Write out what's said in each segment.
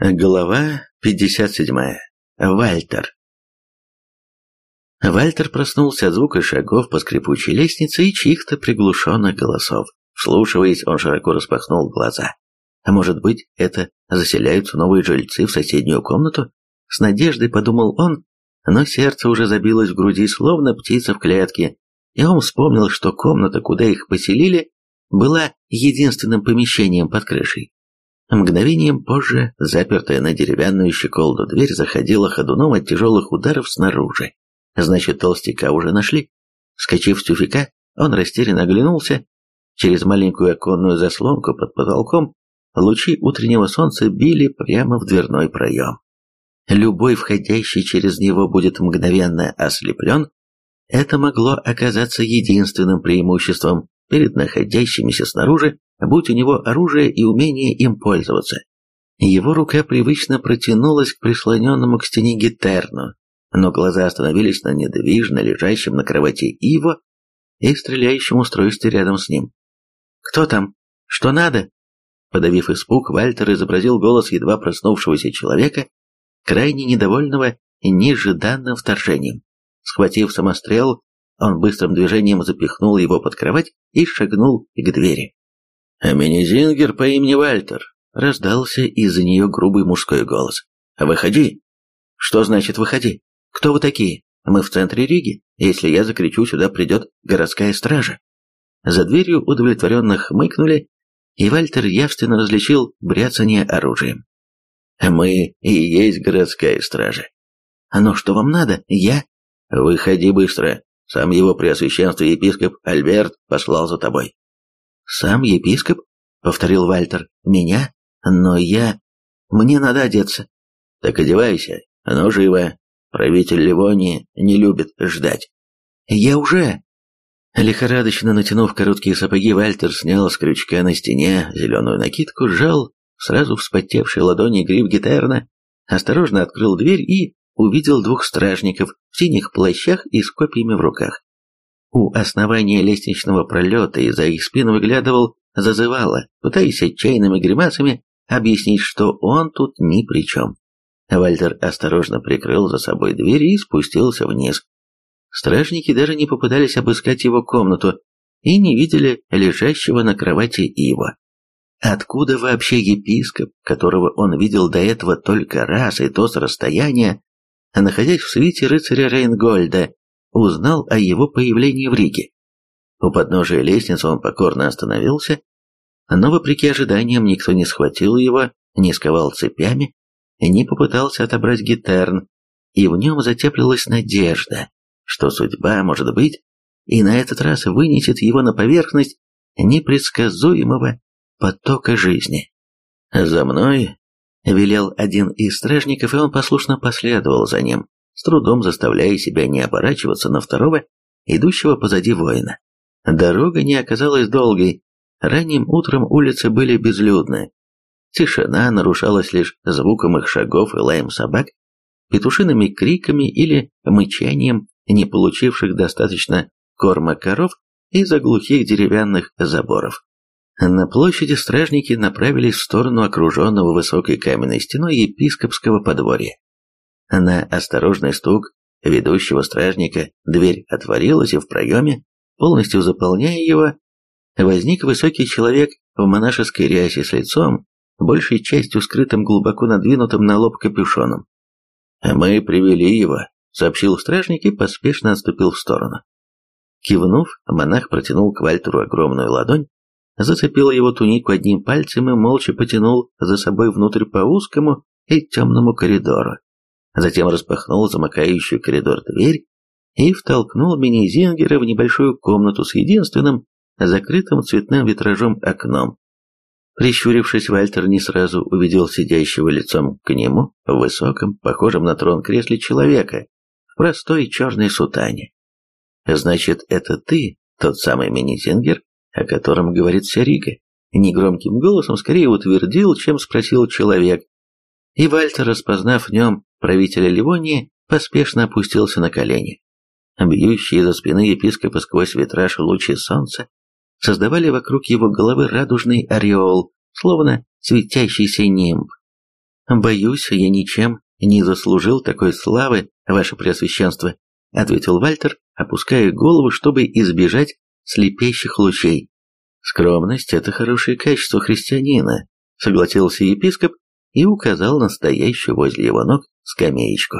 Глава 57. Вальтер. Вальтер проснулся от звука шагов по скрипучей лестнице и чьих-то приглушенных голосов. Вслушиваясь, он широко распахнул глаза. А может быть, это заселяются новые жильцы в соседнюю комнату? С надеждой подумал он, но сердце уже забилось в груди, словно птица в клетке, и он вспомнил, что комната, куда их поселили, была единственным помещением под крышей. Мгновением позже запертая на деревянную щеколду дверь заходила ходуном от тяжелых ударов снаружи. Значит, толстяка уже нашли. Скочив с тюфика, он растерянно оглянулся. Через маленькую оконную заслонку под потолком лучи утреннего солнца били прямо в дверной проем. Любой входящий через него будет мгновенно ослеплен. Это могло оказаться единственным преимуществом перед находящимися снаружи будь у него оружие и умение им пользоваться. Его рука привычно протянулась к прислоненному к стене гитерну, но глаза остановились на недвижно лежащем на кровати Иво и стреляющем устройстве рядом с ним. «Кто там? Что надо?» Подавив испуг, Вальтер изобразил голос едва проснувшегося человека, крайне недовольного нежданным вторжением. Схватив самострел, он быстрым движением запихнул его под кровать и шагнул к двери. А мини-зингер по имени Вальтер. Раздался из-за нее грубый мужской голос. «Выходи!» «Что значит «выходи»? Кто вы такие? Мы в центре Риги. Если я закричу, сюда придет городская стража». За дверью удовлетворенно хмыкнули, и Вальтер явственно различил бряцание оружием. «Мы и есть городская стража». «А ну что вам надо? Я...» «Выходи быстро. Сам его преосвященство епископ Альберт послал за тобой». «Сам епископ?» — повторил Вальтер. «Меня? Но я... Мне надо одеться». «Так одевайся, оно живо. Правитель Ливонии не любит ждать». «Я уже...» Лихорадочно натянув короткие сапоги, Вальтер снял с крючка на стене зеленую накидку, сжал сразу вспотевшей ладони гриф гитарна, осторожно открыл дверь и увидел двух стражников в синих плащах и с копьями в руках. У основания лестничного пролета из-за их спин выглядывал зазывало, пытаясь отчаянными гримасами объяснить, что он тут ни при чем. Вальтер осторожно прикрыл за собой дверь и спустился вниз. Стражники даже не попытались обыскать его комнату и не видели лежащего на кровати Ива. Откуда вообще епископ, которого он видел до этого только раз и то с расстояния, находясь в свите рыцаря Рейнгольда, узнал о его появлении в Риге. У подножия лестницы он покорно остановился, но вопреки ожиданиям никто не схватил его, не сковал цепями, не попытался отобрать гитерн, и в нем затеплилась надежда, что судьба, может быть, и на этот раз вынесет его на поверхность непредсказуемого потока жизни. «За мной!» — велел один из стражников, и он послушно последовал за ним с трудом заставляя себя не оборачиваться на второго, идущего позади воина. Дорога не оказалась долгой. Ранним утром улицы были безлюдны. Тишина нарушалась лишь звуком их шагов и лаем собак, петушиными криками или мычанием не получивших достаточно корма коров из-за глухих деревянных заборов. На площади стражники направились в сторону окруженного высокой каменной стеной епископского подворья. На осторожный стук ведущего стражника дверь отворилась, и в проеме, полностью заполняя его, возник высокий человек в монашеской рясе с лицом, большей частью скрытым глубоко надвинутым на лоб капюшоном. «Мы привели его», — сообщил стражник и поспешно отступил в сторону. Кивнув, монах протянул к Вальтеру огромную ладонь, зацепил его тунику одним пальцем и молча потянул за собой внутрь по узкому и темному коридору затем распахнул замыкающую коридор дверь и втолкнул мини-зингера в небольшую комнату с единственным закрытым цветным витражом окном. Прищурившись, Вальтер не сразу увидел сидящего лицом к нему в высоком, похожем на трон кресле человека, в простой черной сутане. «Значит, это ты, тот самый мини-зингер, о котором говорит вся Рига?» Негромким голосом скорее утвердил, чем спросил человек. И Вальтер, распознав в нем правителя Ливонии поспешно опустился на колени. Бьющие за спины епископа сквозь витраж лучи солнца создавали вокруг его головы радужный ореол, словно светящийся нимб. Боюсь, я ничем не заслужил такой славы, ваше преосвященство, ответил Вальтер, опуская голову, чтобы избежать слепящих лучей. Скромность – это хорошее качество христианина, согласился епископ и указал на стоящую возле его ног скамеечку.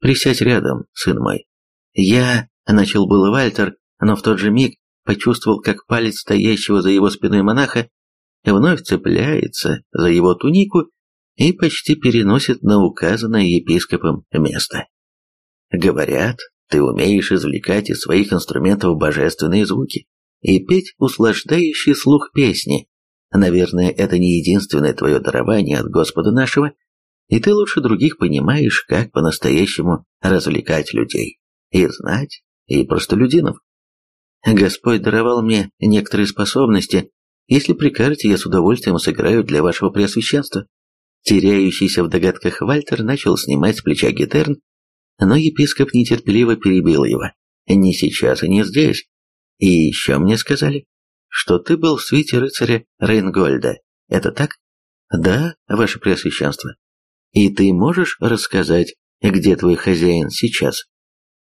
«Присядь рядом, сын мой». «Я...» — начал было Вальтер, но в тот же миг почувствовал, как палец стоящего за его спиной монаха вновь цепляется за его тунику и почти переносит на указанное епископом место. Говорят, ты умеешь извлекать из своих инструментов божественные звуки и петь услаждающий слух песни. Наверное, это не единственное твое дарование от Господа нашего, и ты лучше других понимаешь, как по-настоящему развлекать людей, и знать, и простолюдинов. Господь даровал мне некоторые способности, если прикажете, я с удовольствием сыграю для вашего преосвященства. Теряющийся в догадках Вальтер начал снимать с плеча гитерн, но епископ нетерпеливо перебил его. «Не сейчас и не здесь. И еще мне сказали, что ты был в свите рыцаря Рейнгольда. Это так?» «Да, ваше преосвященство. И ты можешь рассказать, где твой хозяин сейчас?»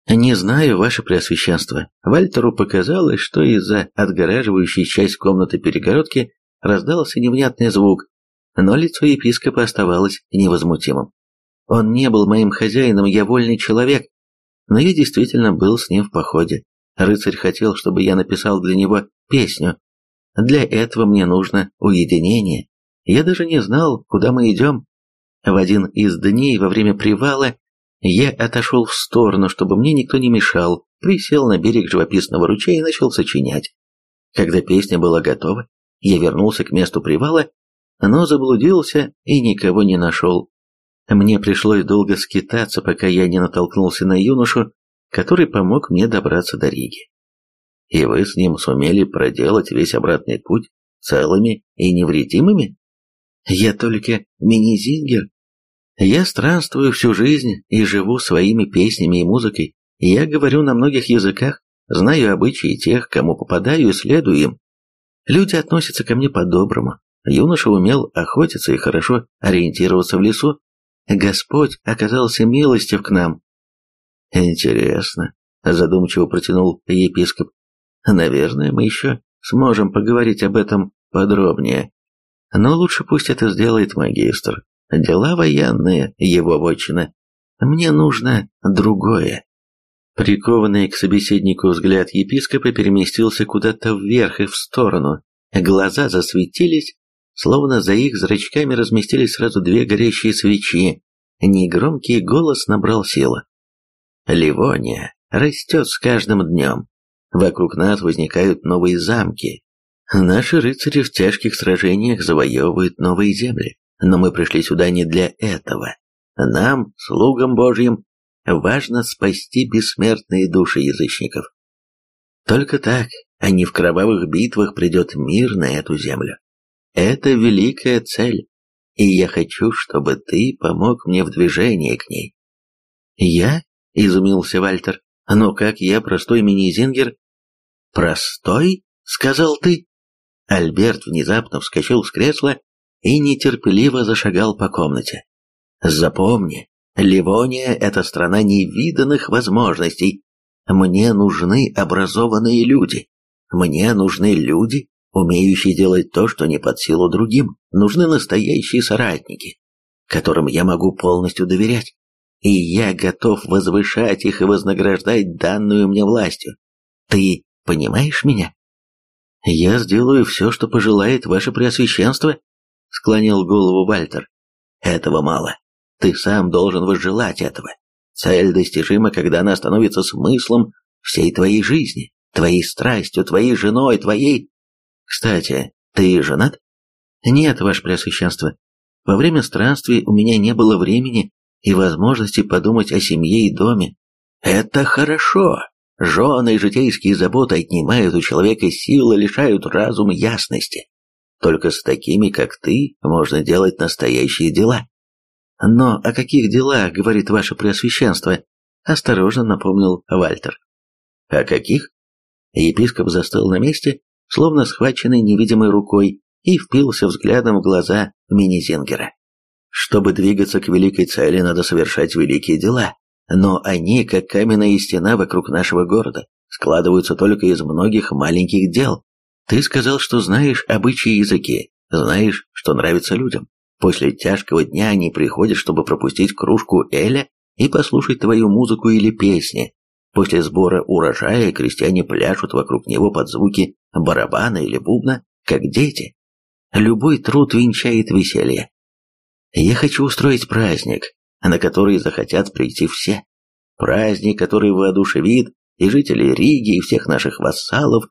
«Не знаю, ваше преосвященство». Вальтеру показалось, что из-за отгораживающей часть комнаты перегородки раздался невнятный звук, но лицо епископа оставалось невозмутимым. Он не был моим хозяином, я вольный человек, но я действительно был с ним в походе. Рыцарь хотел, чтобы я написал для него песню. Для этого мне нужно уединение. Я даже не знал, куда мы идем. В один из дней во время привала я отошел в сторону, чтобы мне никто не мешал, присел на берег живописного ручья и начал сочинять. Когда песня была готова, я вернулся к месту привала но заблудился и никого не нашел. Мне пришлось долго скитаться, пока я не натолкнулся на юношу, который помог мне добраться до Риги. И вы с ним сумели проделать весь обратный путь целыми и невредимыми? Я только мини-зингер. Я странствую всю жизнь и живу своими песнями и музыкой. Я говорю на многих языках, знаю обычаи тех, кому попадаю и следую им. Люди относятся ко мне по-доброму, Юноша умел охотиться и хорошо ориентироваться в лесу. Господь оказался милостив к нам. Интересно, задумчиво протянул епископ. Наверное, мы еще сможем поговорить об этом подробнее. Но лучше пусть это сделает магистр. Дела военные, его вотчина. Мне нужно другое. Прикованный к собеседнику взгляд епископа переместился куда-то вверх и в сторону. Глаза засветились, Словно за их зрачками разместились сразу две горящие свечи. Негромкий голос набрал силу. Ливония растет с каждым днем. Вокруг нас возникают новые замки. Наши рыцари в тяжких сражениях завоевывают новые земли. Но мы пришли сюда не для этого. Нам, слугам Божьим, важно спасти бессмертные души язычников. Только так, а не в кровавых битвах придет мир на эту землю. Это великая цель, и я хочу, чтобы ты помог мне в движении к ней. Я? Изумился Вальтер. Но как я, простой мини-зингер? Простой? Сказал ты? Альберт внезапно вскочил с кресла и нетерпеливо зашагал по комнате. Запомни, Ливония – это страна невиданных возможностей. Мне нужны образованные люди. Мне нужны люди, умеющие делать то, что не под силу другим. Нужны настоящие соратники, которым я могу полностью доверять. И я готов возвышать их и вознаграждать данную мне властью. Ты понимаешь меня? Я сделаю все, что пожелает ваше преосвященство, склонил голову Вальтер. Этого мало. Ты сам должен возжелать этого. Цель достижима, когда она становится смыслом всей твоей жизни, твоей страстью, твоей женой, твоей кстати, ты женат? Нет, ваше преосвященство. Во время странствий у меня не было времени и возможности подумать о семье и доме. Это хорошо. Жены и житейские заботы отнимают у человека силы, лишают разума ясности. Только с такими, как ты, можно делать настоящие дела. Но о каких делах, говорит ваше преосвященство? Осторожно напомнил Вальтер. О каких? Епископ застыл на месте, словно схваченный невидимой рукой, и впился взглядом в глаза мини-зингера. Чтобы двигаться к великой цели, надо совершать великие дела, но они, как каменная стена вокруг нашего города, складываются только из многих маленьких дел. Ты сказал, что знаешь обычаи языки, знаешь, что нравится людям. После тяжкого дня они приходят, чтобы пропустить кружку Эля и послушать твою музыку или песни. После сбора урожая крестьяне пляшут вокруг него под звуки барабана или бубна, как дети. Любой труд венчает веселье. Я хочу устроить праздник, на который захотят прийти все. Праздник, который воодушевит и жителей Риги, и всех наших вассалов,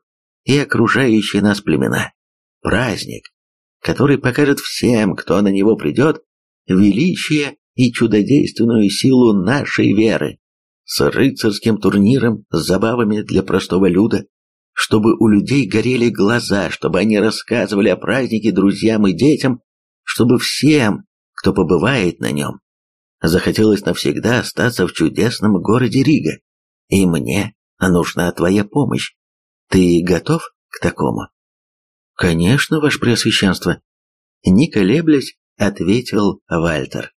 и окружающие нас племена. Праздник, который покажет всем, кто на него придет, величие и чудодейственную силу нашей веры, с рыцарским турниром, с забавами для простого люда, чтобы у людей горели глаза, чтобы они рассказывали о празднике друзьям и детям, чтобы всем, кто побывает на нем, захотелось навсегда остаться в чудесном городе Рига. И мне нужна твоя помощь. Ты готов к такому? Конечно, ваше преосвященство. Не колеблясь, ответил Вальтер.